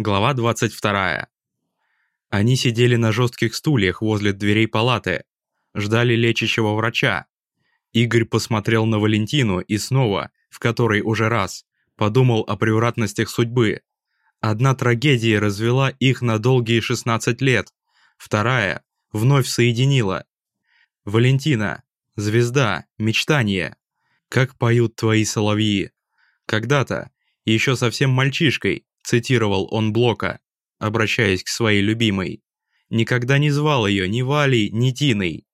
Глава 22. Они сидели на жестких стульях возле дверей палаты, ждали лечащего врача. Игорь посмотрел на Валентину и снова, в который уже раз, подумал о превратностях судьбы. Одна трагедия развела их на долгие 16 лет, вторая вновь соединила. Валентина, звезда, мечтание. Как поют твои соловьи. Когда-то, еще совсем мальчишкой, цитировал он Блока, обращаясь к своей любимой. Никогда не звал ее ни Валей, ни Тиной.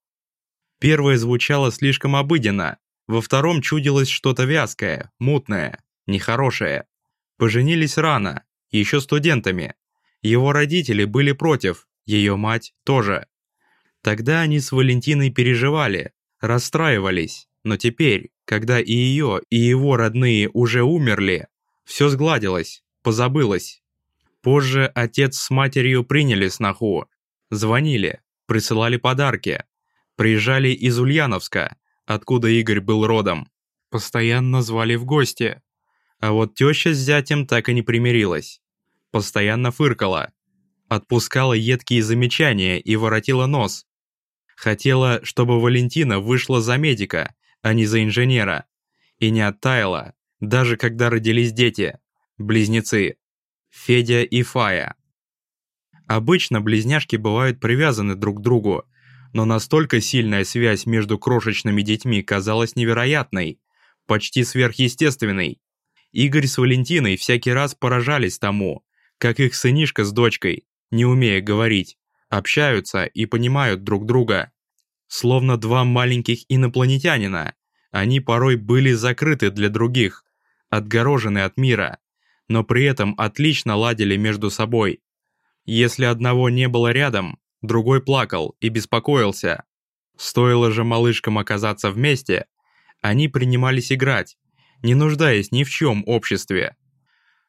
Первое звучало слишком обыденно, во втором чудилось что-то вязкое, мутное, нехорошее. Поженились рано, еще студентами. Его родители были против, ее мать тоже. Тогда они с Валентиной переживали, расстраивались, но теперь, когда и ее, и его родные уже умерли, все сгладилось, позабылось. Позже отец с матерью приняли сноху, звонили, присылали подарки, приезжали из Ульяновска, откуда Игорь был родом, постоянно звали в гости. А вот теща с зятем так и не примирилась. Постоянно фыркала, отпускала едкие замечания и воротила нос. Хотела, чтобы Валентина вышла за медика, а не за инженера. И не оттаяла, даже когда родились дети близнецы, Федя и Фая. Обычно близняшки бывают привязаны друг к другу, но настолько сильная связь между крошечными детьми казалась невероятной, почти сверхъестественной. Игорь с Валентиной всякий раз поражались тому, как их сынишка с дочкой, не умея говорить, общаются и понимают друг друга. Словно два маленьких инопланетянина, они порой были закрыты для других, отгорожены от мира, но при этом отлично ладили между собой. Если одного не было рядом, другой плакал и беспокоился. Стоило же малышкам оказаться вместе, они принимались играть, не нуждаясь ни в чем обществе.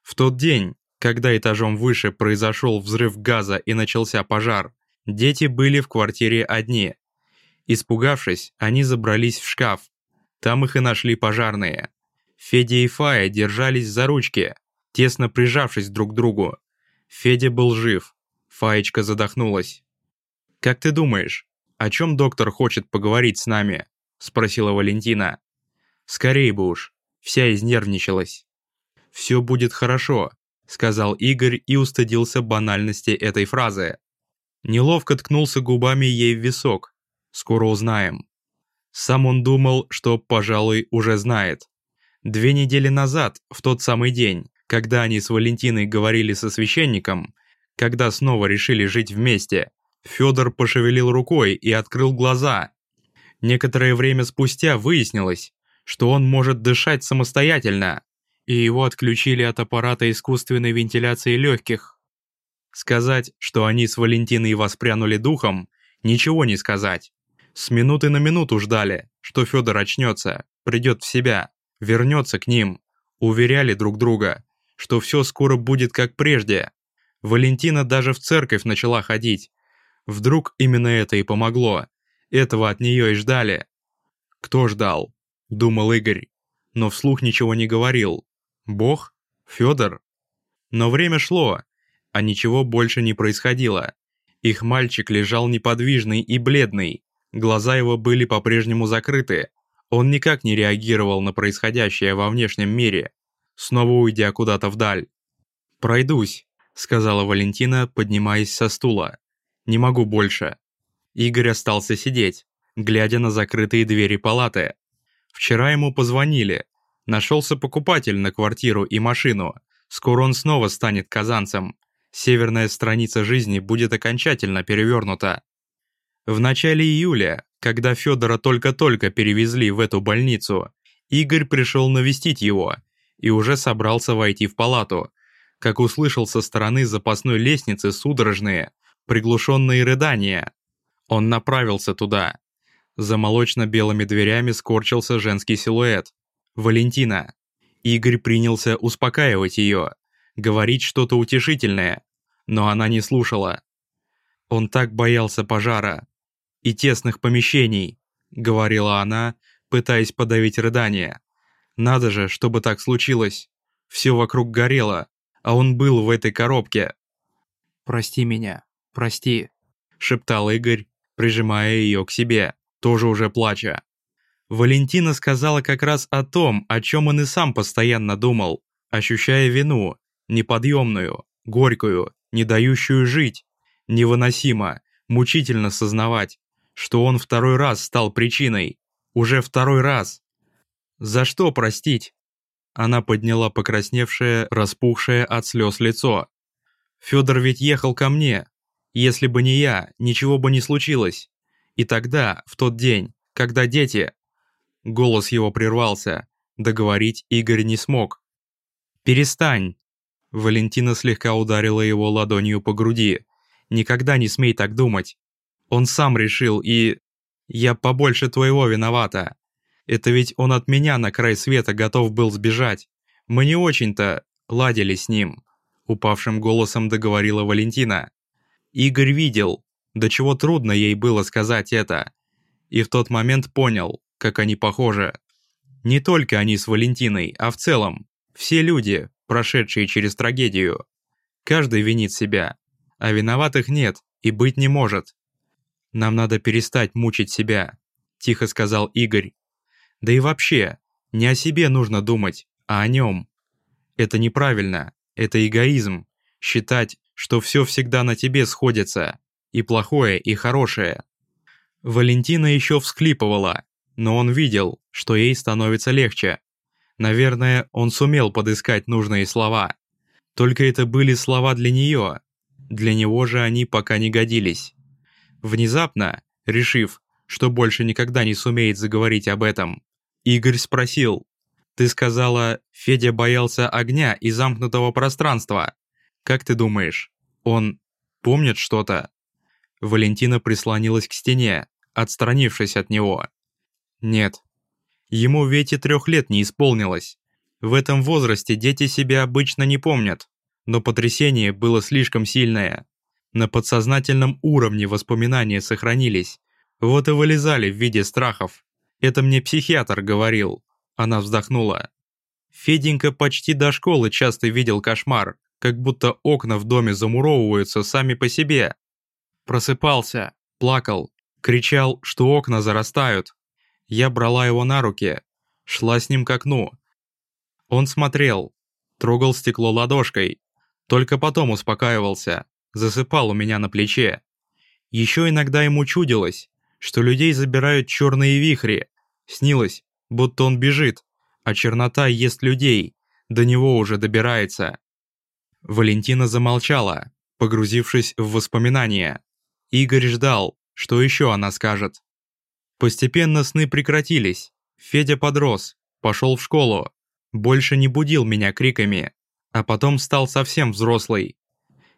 В тот день, когда этажом выше произошел взрыв газа и начался пожар, дети были в квартире одни. Испугавшись, они забрались в шкаф. Там их и нашли пожарные. Федя и Фая держались за ручки, тесно прижавшись друг к другу. Федя был жив. Фаечка задохнулась. «Как ты думаешь, о чем доктор хочет поговорить с нами?» – спросила Валентина. «Скорей бы уж». Вся изнервничалась. «Все будет хорошо», – сказал Игорь и устыдился банальности этой фразы. Неловко ткнулся губами ей в висок. «Скоро узнаем». Сам он думал, что, пожалуй, уже знает. Две недели назад, в тот самый день, когда они с Валентиной говорили со священником, когда снова решили жить вместе, Федор пошевелил рукой и открыл глаза. Некоторое время спустя выяснилось, что он может дышать самостоятельно, и его отключили от аппарата искусственной вентиляции легких. Сказать, что они с Валентиной воспрянули духом, ничего не сказать. С минуты на минуту ждали, что Федор очнется, придет в себя, вернется к ним. Уверяли друг друга, что все скоро будет как прежде. Валентина даже в церковь начала ходить. Вдруг именно это и помогло. Этого от нее и ждали. Кто ждал? Думал Игорь. Но вслух ничего не говорил. Бог? Федор? Но время шло, а ничего больше не происходило. Их мальчик лежал неподвижный и бледный. Глаза его были по-прежнему закрыты. Он никак не реагировал на происходящее во внешнем мире снова уйдя куда-то вдаль. «Пройдусь», — сказала Валентина, поднимаясь со стула. «Не могу больше». Игорь остался сидеть, глядя на закрытые двери палаты. Вчера ему позвонили. Нашелся покупатель на квартиру и машину. Скоро он снова станет казанцем. Северная страница жизни будет окончательно перевернута. В начале июля, когда Федора только-только перевезли в эту больницу, Игорь пришел навестить его и уже собрался войти в палату, как услышал со стороны запасной лестницы судорожные, приглушенные рыдания. Он направился туда. За молочно-белыми дверями скорчился женский силуэт. Валентина. Игорь принялся успокаивать ее, говорить что-то утешительное, но она не слушала. Он так боялся пожара и тесных помещений, говорила она, пытаясь подавить рыдание. Надо же, чтобы так случилось. Все вокруг горело, а он был в этой коробке. «Прости меня, прости», — шептал Игорь, прижимая ее к себе, тоже уже плача. Валентина сказала как раз о том, о чем он и сам постоянно думал, ощущая вину, неподъемную, горькую, не дающую жить. Невыносимо, мучительно сознавать, что он второй раз стал причиной. Уже второй раз. За что простить? Она подняла покрасневшее, распухшее от слез лицо. Федор ведь ехал ко мне. Если бы не я, ничего бы не случилось. И тогда, в тот день, когда дети... Голос его прервался. Договорить Игорь не смог. «Перестань!» Валентина слегка ударила его ладонью по груди. «Никогда не смей так думать. Он сам решил, и... Я побольше твоего виновата. Это ведь он от меня на край света готов был сбежать. Мы не очень-то ладили с ним», — упавшим голосом договорила Валентина. Игорь видел, до чего трудно ей было сказать это. И в тот момент понял, как они похожи. Не только они с Валентиной, а в целом. Все люди, прошедшие через трагедию. Каждый винит себя, а виноватых нет и быть не может. «Нам надо перестать мучить себя», – тихо сказал Игорь. «Да и вообще, не о себе нужно думать, а о нем. Это неправильно, это эгоизм, считать, что все всегда на тебе сходится, и плохое, и хорошее». Валентина еще всклипывала, но он видел, что ей становится легче. Наверное, он сумел подыскать нужные слова. Только это были слова для нее. Для него же они пока не годились. Внезапно, решив, что больше никогда не сумеет заговорить об этом, Игорь спросил, «Ты сказала, Федя боялся огня и замкнутого пространства. Как ты думаешь, он помнит что-то?» Валентина прислонилась к стене, отстранившись от него. «Нет. Ему ведь и трех лет не исполнилось. В этом возрасте дети себя обычно не помнят, но потрясение было слишком сильное. На подсознательном уровне воспоминания сохранились. Вот и вылезали в виде страхов. Это мне психиатр говорил. Она вздохнула. Феденька почти до школы часто видел кошмар, как будто окна в доме замуровываются сами по себе. Просыпался, плакал, кричал, что окна зарастают. Я брала его на руки, шла с ним к окну. Он смотрел, трогал стекло ладошкой, только потом успокаивался засыпал у меня на плече. Еще иногда ему чудилось, что людей забирают черные вихри. Снилось, будто он бежит, а чернота ест людей, до него уже добирается. Валентина замолчала, погрузившись в воспоминания. Игорь ждал, что еще она скажет. Постепенно сны прекратились. Федя подрос, пошел в школу. Больше не будил меня криками, а потом стал совсем взрослый,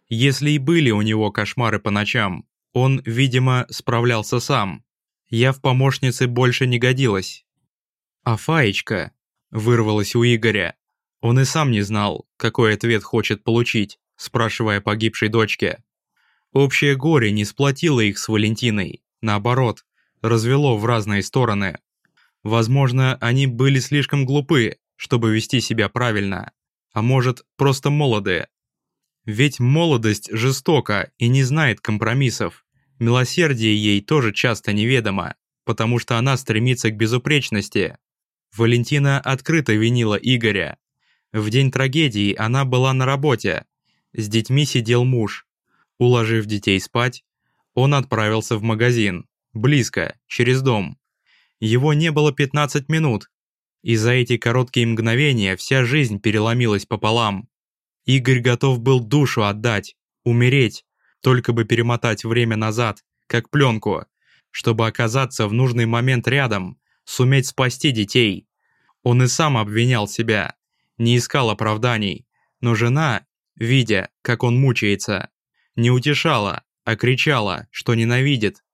если и были у него кошмары по ночам, он, видимо, справлялся сам. Я в помощнице больше не годилась. А Фаечка вырвалась у Игоря. Он и сам не знал, какой ответ хочет получить, спрашивая погибшей дочке. Общее горе не сплотило их с Валентиной, наоборот, развело в разные стороны. Возможно, они были слишком глупы, чтобы вести себя правильно, а может, просто молодые, ведь молодость жестока и не знает компромиссов. Милосердие ей тоже часто неведомо, потому что она стремится к безупречности. Валентина открыто винила Игоря. В день трагедии она была на работе. С детьми сидел муж. Уложив детей спать, он отправился в магазин. Близко, через дом. Его не было 15 минут. И за эти короткие мгновения вся жизнь переломилась пополам. Игорь готов был душу отдать, умереть, только бы перемотать время назад, как пленку, чтобы оказаться в нужный момент рядом, суметь спасти детей. Он и сам обвинял себя, не искал оправданий, но жена, видя, как он мучается, не утешала, а кричала, что ненавидит.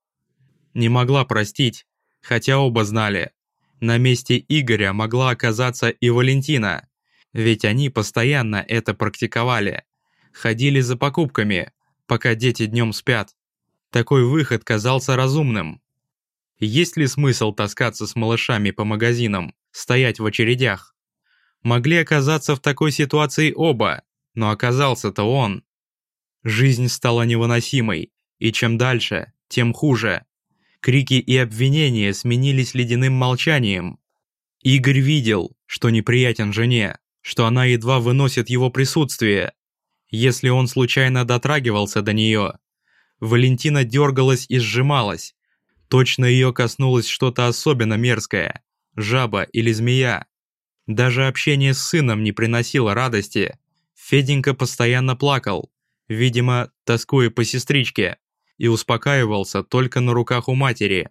Не могла простить, хотя оба знали. На месте Игоря могла оказаться и Валентина, ведь они постоянно это практиковали. Ходили за покупками, пока дети днем спят. Такой выход казался разумным. Есть ли смысл таскаться с малышами по магазинам, стоять в очередях? Могли оказаться в такой ситуации оба, но оказался-то он. Жизнь стала невыносимой, и чем дальше, тем хуже. Крики и обвинения сменились ледяным молчанием. Игорь видел, что неприятен жене, что она едва выносит его присутствие. Если он случайно дотрагивался до нее, Валентина дергалась и сжималась. Точно ее коснулось что-то особенно мерзкое, жаба или змея. Даже общение с сыном не приносило радости. Феденька постоянно плакал, видимо, тоскуя по сестричке, и успокаивался только на руках у матери.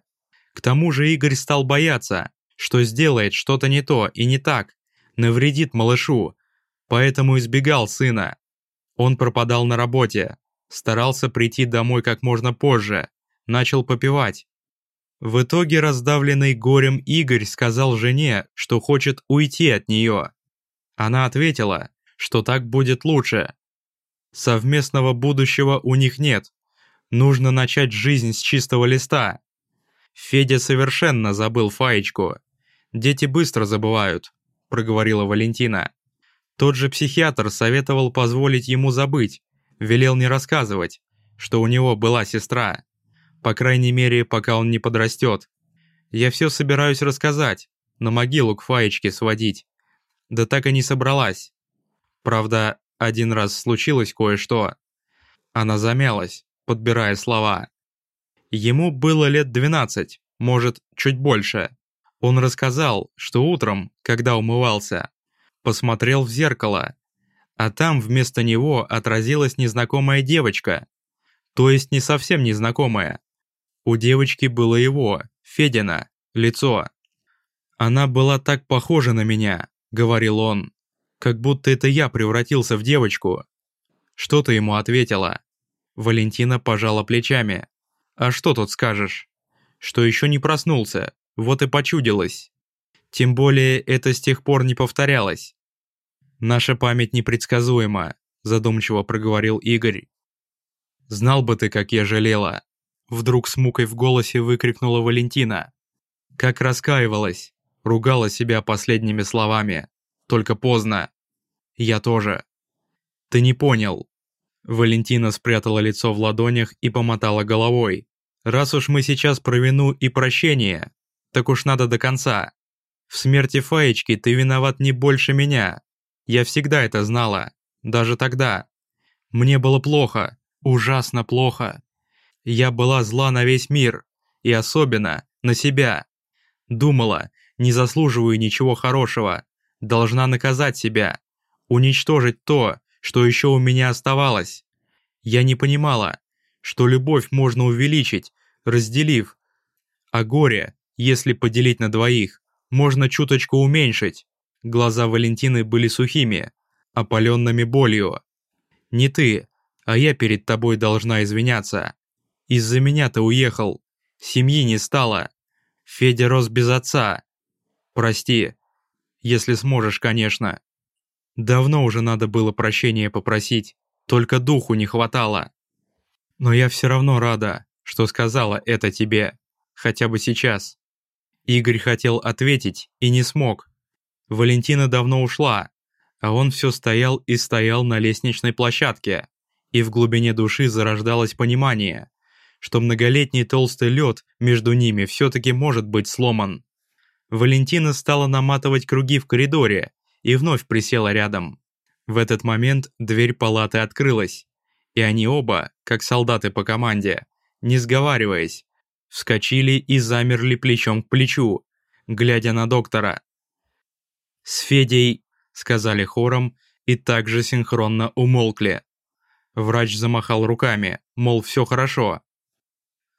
К тому же Игорь стал бояться, что сделает что-то не то и не так, навредит малышу, поэтому избегал сына. Он пропадал на работе, старался прийти домой как можно позже, начал попивать. В итоге раздавленный горем Игорь сказал жене, что хочет уйти от нее. Она ответила, что так будет лучше. Совместного будущего у них нет. Нужно начать жизнь с чистого листа. Федя совершенно забыл Фаечку. Дети быстро забывают, проговорила Валентина. Тот же психиатр советовал позволить ему забыть, велел не рассказывать, что у него была сестра. По крайней мере, пока он не подрастет. Я все собираюсь рассказать, на могилу к Фаечке сводить. Да так и не собралась. Правда, один раз случилось кое-что. Она замялась, подбирая слова. Ему было лет 12, может, чуть больше. Он рассказал, что утром, когда умывался, посмотрел в зеркало, а там вместо него отразилась незнакомая девочка. То есть не совсем незнакомая. У девочки было его, Федина, лицо. «Она была так похожа на меня», — говорил он, «как будто это я превратился в девочку». Что ты ему ответила? Валентина пожала плечами. «А что тут скажешь? Что еще не проснулся, вот и почудилось. Тем более это с тех пор не повторялось. Наша память непредсказуема, задумчиво проговорил Игорь. Знал бы ты, как я жалела. Вдруг с мукой в голосе выкрикнула Валентина. Как раскаивалась, ругала себя последними словами. Только поздно. Я тоже. Ты не понял. Валентина спрятала лицо в ладонях и помотала головой. Раз уж мы сейчас про вину и прощение, так уж надо до конца. В смерти Фаечки ты виноват не больше меня. Я всегда это знала, даже тогда. Мне было плохо, ужасно плохо. Я была зла на весь мир, и особенно на себя. Думала, не заслуживаю ничего хорошего, должна наказать себя, уничтожить то, что еще у меня оставалось. Я не понимала, что любовь можно увеличить, разделив, а горе если поделить на двоих, можно чуточку уменьшить. Глаза Валентины были сухими, опаленными болью. Не ты, а я перед тобой должна извиняться. Из-за меня ты уехал. Семьи не стало. Федя рос без отца. Прости. Если сможешь, конечно. Давно уже надо было прощения попросить, только духу не хватало. Но я все равно рада, что сказала это тебе, хотя бы сейчас. Игорь хотел ответить и не смог. Валентина давно ушла, а он все стоял и стоял на лестничной площадке, и в глубине души зарождалось понимание, что многолетний толстый лед между ними все-таки может быть сломан. Валентина стала наматывать круги в коридоре и вновь присела рядом. В этот момент дверь палаты открылась, и они оба, как солдаты по команде, не сговариваясь, вскочили и замерли плечом к плечу, глядя на доктора. «С Федей», — сказали хором, и также синхронно умолкли. Врач замахал руками, мол, все хорошо.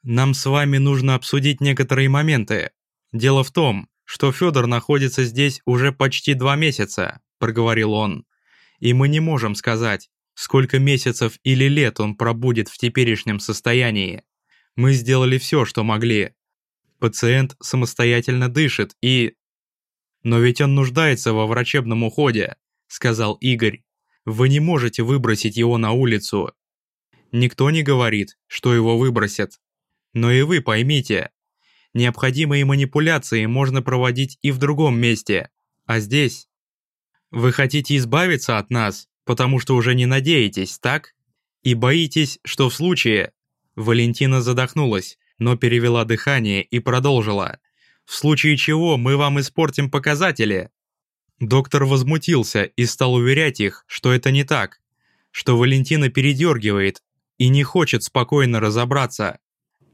«Нам с вами нужно обсудить некоторые моменты. Дело в том, что Федор находится здесь уже почти два месяца», — проговорил он. «И мы не можем сказать, сколько месяцев или лет он пробудет в теперешнем состоянии. Мы сделали все, что могли. Пациент самостоятельно дышит и... Но ведь он нуждается во врачебном уходе, сказал Игорь. Вы не можете выбросить его на улицу. Никто не говорит, что его выбросят. Но и вы поймите, необходимые манипуляции можно проводить и в другом месте, а здесь... Вы хотите избавиться от нас, потому что уже не надеетесь, так? И боитесь, что в случае...» Валентина задохнулась, но перевела дыхание и продолжила. «В случае чего мы вам испортим показатели». Доктор возмутился и стал уверять их, что это не так, что Валентина передергивает и не хочет спокойно разобраться.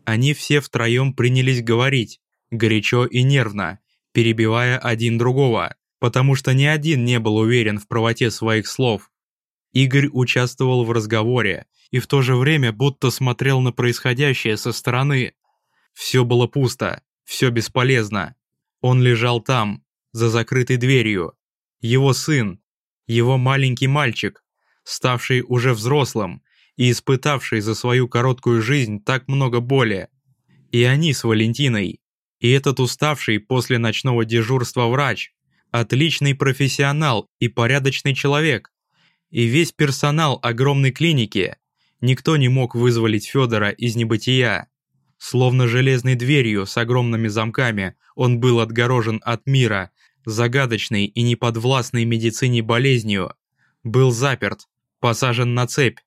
Они все втроем принялись говорить, горячо и нервно, перебивая один другого, потому что ни один не был уверен в правоте своих слов. Игорь участвовал в разговоре и в то же время будто смотрел на происходящее со стороны. Все было пусто, все бесполезно. Он лежал там, за закрытой дверью. Его сын, его маленький мальчик, ставший уже взрослым и испытавший за свою короткую жизнь так много боли. И они с Валентиной, и этот уставший после ночного дежурства врач, отличный профессионал и порядочный человек, и весь персонал огромной клиники, никто не мог вызволить Федора из небытия. Словно железной дверью с огромными замками он был отгорожен от мира, загадочной и неподвластной медицине болезнью, был заперт, посажен на цепь.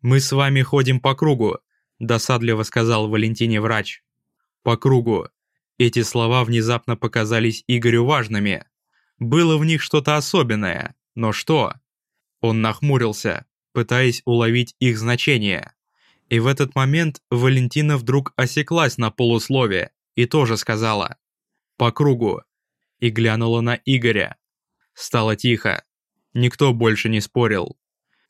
«Мы с вами ходим по кругу», – досадливо сказал Валентине врач. «По кругу». Эти слова внезапно показались Игорю важными. Было в них что-то особенное, но что? Он нахмурился, пытаясь уловить их значение. И в этот момент Валентина вдруг осеклась на полуслове и тоже сказала «по кругу» и глянула на Игоря. Стало тихо. Никто больше не спорил.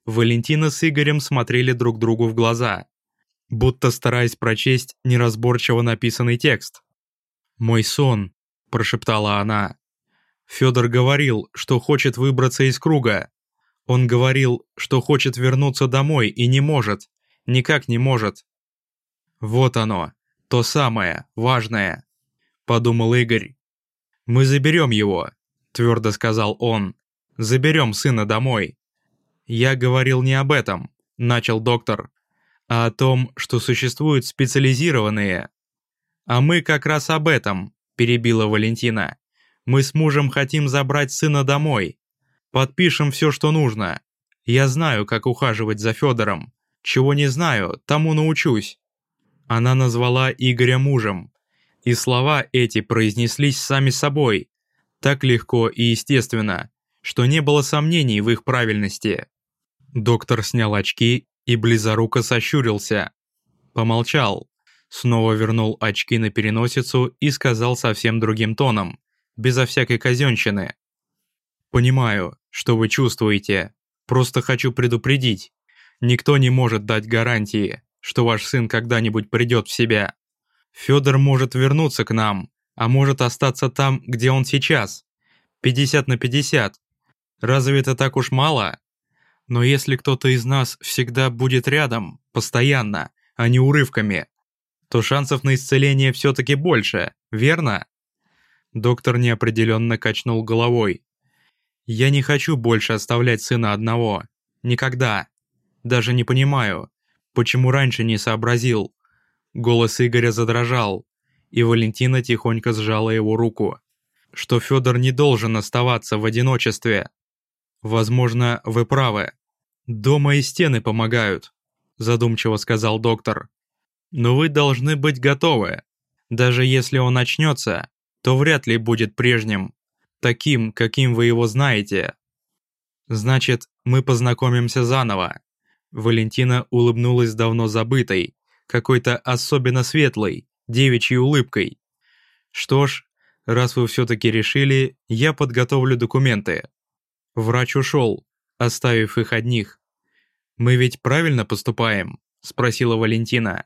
Валентина с Игорем смотрели друг другу в глаза, будто стараясь прочесть неразборчиво написанный текст. «Мой сон», – прошептала она. Федор говорил, что хочет выбраться из круга. Он говорил, что хочет вернуться домой и не может, никак не может. Вот оно, то самое, важное, подумал Игорь. Мы заберем его, твердо сказал он. Заберем сына домой. «Я говорил не об этом», – начал доктор, «а о том, что существуют специализированные». «А мы как раз об этом», – перебила Валентина. «Мы с мужем хотим забрать сына домой. Подпишем все, что нужно. Я знаю, как ухаживать за Федором. Чего не знаю, тому научусь». Она назвала Игоря мужем. И слова эти произнеслись сами собой, так легко и естественно, что не было сомнений в их правильности. Доктор снял очки и близоруко сощурился. Помолчал, снова вернул очки на переносицу и сказал совсем другим тоном, безо всякой казенщины. «Понимаю, что вы чувствуете. Просто хочу предупредить. Никто не может дать гарантии, что ваш сын когда-нибудь придет в себя. Федор может вернуться к нам, а может остаться там, где он сейчас. 50 на 50. Разве это так уж мало? Но если кто-то из нас всегда будет рядом, постоянно, а не урывками, то шансов на исцеление все-таки больше, верно? Доктор неопределенно качнул головой. Я не хочу больше оставлять сына одного. Никогда. Даже не понимаю, почему раньше не сообразил. Голос Игоря задрожал, и Валентина тихонько сжала его руку. Что Федор не должен оставаться в одиночестве. Возможно, вы правы. «Дома и стены помогают», – задумчиво сказал доктор. «Но вы должны быть готовы. Даже если он начнется, то вряд ли будет прежним, таким, каким вы его знаете. Значит, мы познакомимся заново». Валентина улыбнулась давно забытой, какой-то особенно светлой, девичьей улыбкой. «Что ж, раз вы все-таки решили, я подготовлю документы». Врач ушел, оставив их одних. «Мы ведь правильно поступаем?» – спросила Валентина.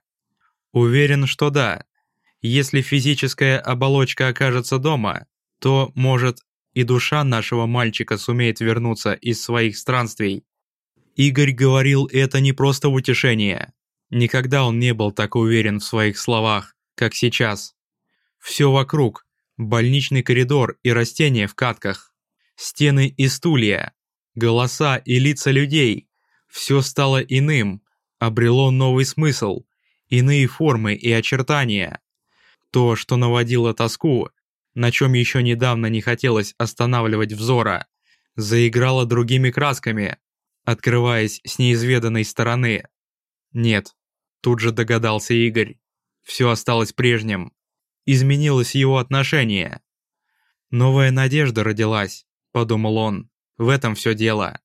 «Уверен, что да. Если физическая оболочка окажется дома, то, может, и душа нашего мальчика сумеет вернуться из своих странствий». Игорь говорил это не просто утешение. Никогда он не был так уверен в своих словах, как сейчас. Все вокруг – больничный коридор и растения в катках, стены и стулья, голоса и лица людей – все стало иным, обрело новый смысл, иные формы и очертания. То, что наводило тоску, на чем еще недавно не хотелось останавливать взора, заиграло другими красками, открываясь с неизведанной стороны. Нет, тут же догадался Игорь. Все осталось прежним. Изменилось его отношение. Новая надежда родилась, подумал он. В этом все дело.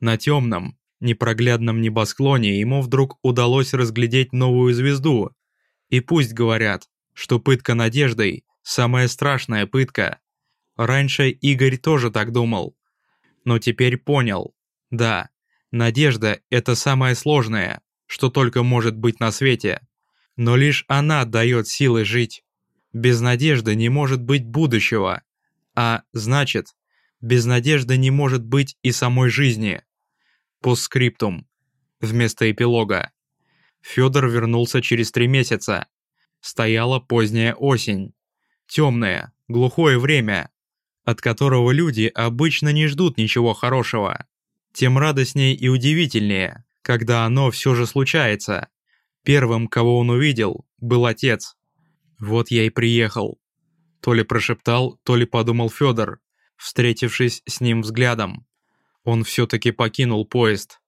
На темном, непроглядном небосклоне ему вдруг удалось разглядеть новую звезду. И пусть говорят, что пытка надеждой – самая страшная пытка. Раньше Игорь тоже так думал. Но теперь понял. Да, надежда – это самое сложное, что только может быть на свете. Но лишь она дает силы жить. Без надежды не может быть будущего. А значит, без надежды не может быть и самой жизни. Постскриптум. Вместо эпилога. Федор вернулся через три месяца. Стояла поздняя осень. Темное, глухое время, от которого люди обычно не ждут ничего хорошего. Тем радостнее и удивительнее, когда оно все же случается. Первым, кого он увидел, был отец. Вот я и приехал. То ли прошептал, то ли подумал Федор, встретившись с ним взглядом. Он все-таки покинул поезд.